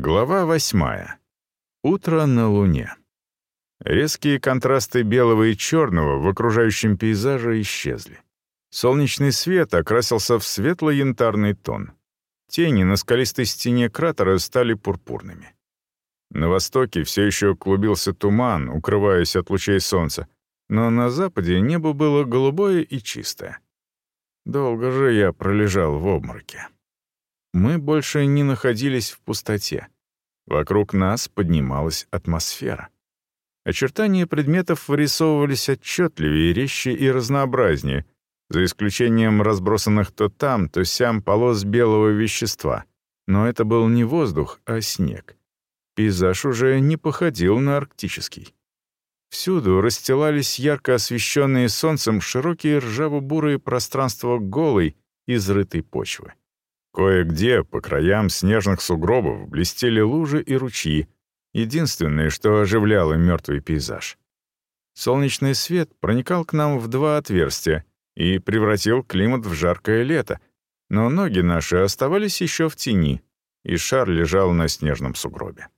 Глава восьмая. Утро на Луне. Резкие контрасты белого и черного в окружающем пейзаже исчезли. Солнечный свет окрасился в светло-янтарный тон. Тени на скалистой стене кратера стали пурпурными. На востоке все еще клубился туман, укрываясь от лучей солнца, но на западе небо было голубое и чистое. Долго же я пролежал в обмороке. Мы больше не находились в пустоте. Вокруг нас поднималась атмосфера. Очертания предметов вырисовывались отчетливее, резче и разнообразнее, за исключением разбросанных то там, то сям полос белого вещества. Но это был не воздух, а снег. Пейзаж уже не походил на арктический. Всюду расстилались ярко освещенные солнцем широкие ржаво-бурые пространства голой, изрытой почвы. Кое-где по краям снежных сугробов блестели лужи и ручьи, единственное, что оживляло мертвый пейзаж. Солнечный свет проникал к нам в два отверстия и превратил климат в жаркое лето, но ноги наши оставались еще в тени, и шар лежал на снежном сугробе.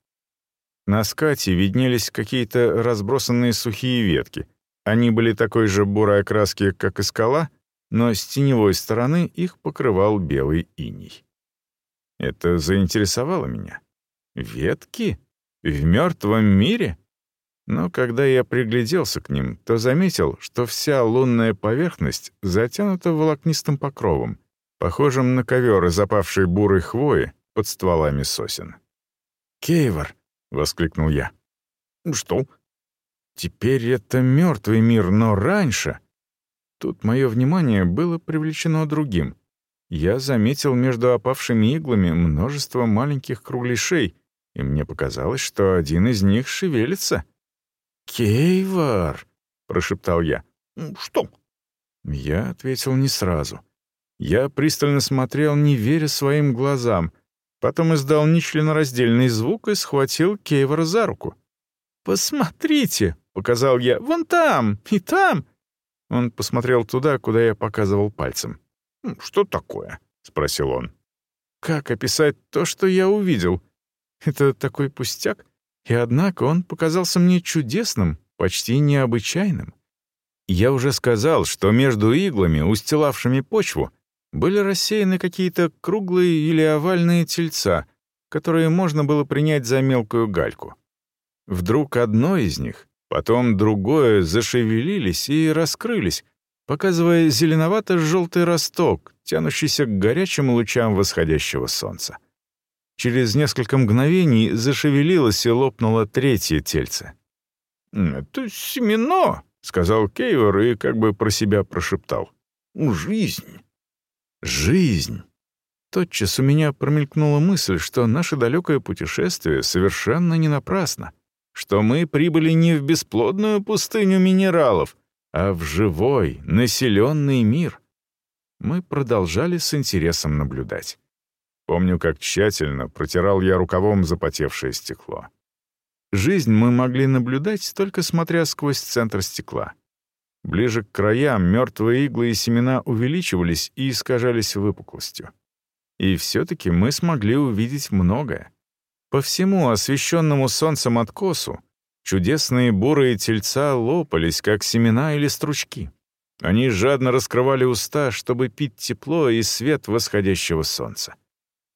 На скате виднелись какие-то разбросанные сухие ветки. Они были такой же бурой окраски, как и скала — но с теневой стороны их покрывал белый иней. Это заинтересовало меня. Ветки? В мертвом мире? Но когда я пригляделся к ним, то заметил, что вся лунная поверхность затянута волокнистым покровом, похожим на ковер из опавшей бурой хвои под стволами сосен. «Кейвор!» — воскликнул я. «Что?» «Теперь это мертвый мир, но раньше...» Тут мое внимание было привлечено другим. Я заметил между опавшими иглами множество маленьких кругляшей, и мне показалось, что один из них шевелится. «Кейвар!» — прошептал я. «Что?» Я ответил не сразу. Я пристально смотрел, не веря своим глазам. Потом издал нечленораздельный звук и схватил Кейвара за руку. «Посмотрите!» — показал я. «Вон там и там!» Он посмотрел туда, куда я показывал пальцем. «Что такое?» — спросил он. «Как описать то, что я увидел? Это такой пустяк, и однако он показался мне чудесным, почти необычайным. Я уже сказал, что между иглами, устилавшими почву, были рассеяны какие-то круглые или овальные тельца, которые можно было принять за мелкую гальку. Вдруг одно из них, Потом другое зашевелились и раскрылись, показывая зеленовато-желтый росток, тянущийся к горячим лучам восходящего солнца. Через несколько мгновений зашевелилось и лопнуло третье тельце. «Это семено», — сказал Кейвор и как бы про себя прошептал. «Жизнь». «Жизнь». Тотчас у меня промелькнула мысль, что наше далекое путешествие совершенно не напрасно что мы прибыли не в бесплодную пустыню минералов, а в живой, населенный мир. Мы продолжали с интересом наблюдать. Помню, как тщательно протирал я рукавом запотевшее стекло. Жизнь мы могли наблюдать, только смотря сквозь центр стекла. Ближе к краям мертвые иглы и семена увеличивались и искажались выпуклостью. И все-таки мы смогли увидеть многое. По всему освещенному солнцем откосу чудесные бурые тельца лопались, как семена или стручки. Они жадно раскрывали уста, чтобы пить тепло и свет восходящего солнца.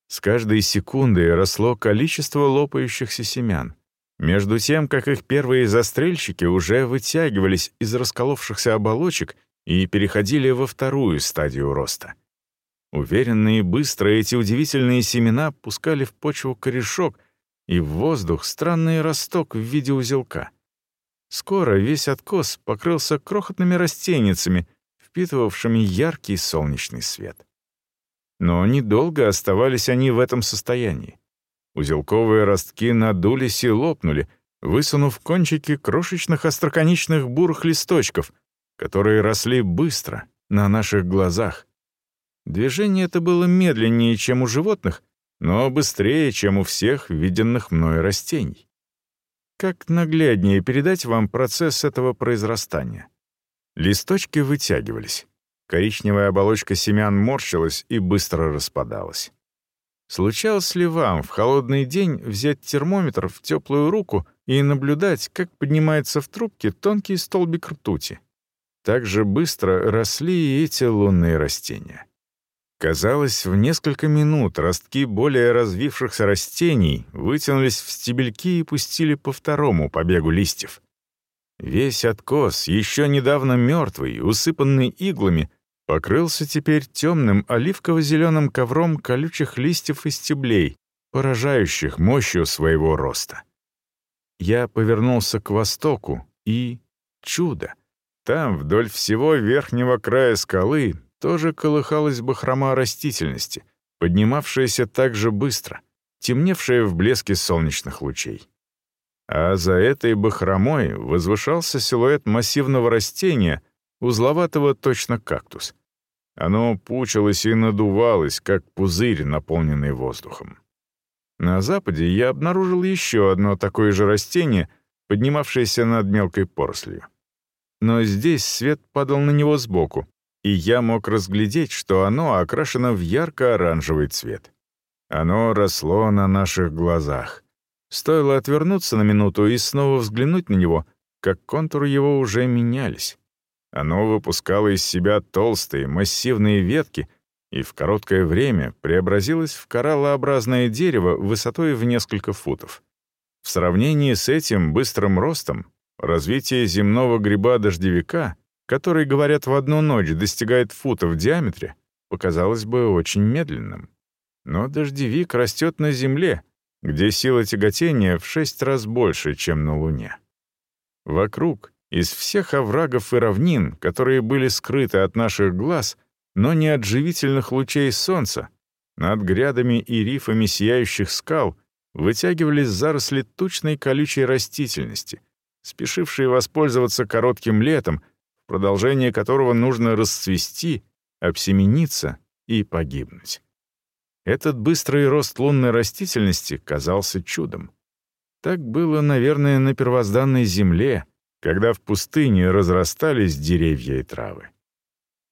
С каждой секундой росло количество лопающихся семян, между тем, как их первые застрельщики уже вытягивались из расколовшихся оболочек и переходили во вторую стадию роста. Уверенно и быстро эти удивительные семена пускали в почву корешок, и в воздух странный росток в виде узелка. Скоро весь откос покрылся крохотными растенницами, впитывавшими яркий солнечный свет. Но недолго оставались они в этом состоянии. Узелковые ростки надулись и лопнули, высунув кончики крошечных остроконечных бурых листочков, которые росли быстро, на наших глазах. Движение это было медленнее, чем у животных, но быстрее, чем у всех виденных мной растений. Как нагляднее передать вам процесс этого произрастания? Листочки вытягивались. Коричневая оболочка семян морщилась и быстро распадалась. Случалось ли вам в холодный день взять термометр в теплую руку и наблюдать, как поднимается в трубке тонкий столбик ртути? Так же быстро росли и эти лунные растения. Казалось, в несколько минут ростки более развившихся растений вытянулись в стебельки и пустили по второму побегу листьев. Весь откос, еще недавно мертвый, усыпанный иглами, покрылся теперь темным оливково-зеленым ковром колючих листьев и стеблей, поражающих мощью своего роста. Я повернулся к востоку, и... чудо! Там, вдоль всего верхнего края скалы, тоже колыхалась бахрома растительности, поднимавшаяся так же быстро, темневшая в блеске солнечных лучей. А за этой бахромой возвышался силуэт массивного растения, узловатого точно кактус. Оно пучилось и надувалось, как пузырь, наполненный воздухом. На западе я обнаружил еще одно такое же растение, поднимавшееся над мелкой порослью. Но здесь свет падал на него сбоку, и я мог разглядеть, что оно окрашено в ярко-оранжевый цвет. Оно росло на наших глазах. Стоило отвернуться на минуту и снова взглянуть на него, как контуры его уже менялись. Оно выпускало из себя толстые, массивные ветки и в короткое время преобразилось в кораллообразное дерево высотой в несколько футов. В сравнении с этим быстрым ростом развитие земного гриба-дождевика который, говорят, в одну ночь достигает фута в диаметре, показалось бы очень медленным. Но дождевик растет на Земле, где сила тяготения в шесть раз больше, чем на Луне. Вокруг, из всех оврагов и равнин, которые были скрыты от наших глаз, но не от живительных лучей солнца, над грядами и рифами сияющих скал вытягивались заросли тучной колючей растительности, спешившие воспользоваться коротким летом — продолжение которого нужно расцвести, обсемениться и погибнуть. Этот быстрый рост лунной растительности казался чудом. Так было, наверное, на первозданной земле, когда в пустыне разрастались деревья и травы.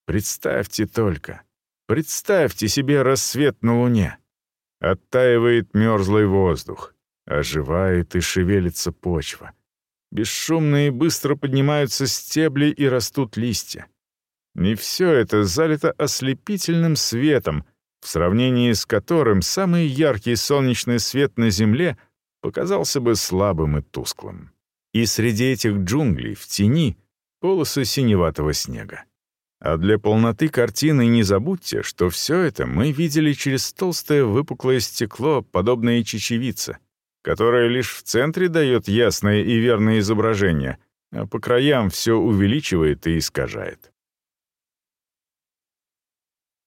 Представьте только, представьте себе рассвет на луне. Оттаивает мерзлый воздух, оживает и шевелится почва — Бесшумно и быстро поднимаются стебли и растут листья. И все это залито ослепительным светом, в сравнении с которым самый яркий солнечный свет на Земле показался бы слабым и тусклым. И среди этих джунглей, в тени, полосы синеватого снега. А для полноты картины не забудьте, что все это мы видели через толстое выпуклое стекло, подобное чечевице, которая лишь в центре дает ясное и верное изображение, а по краям все увеличивает и искажает.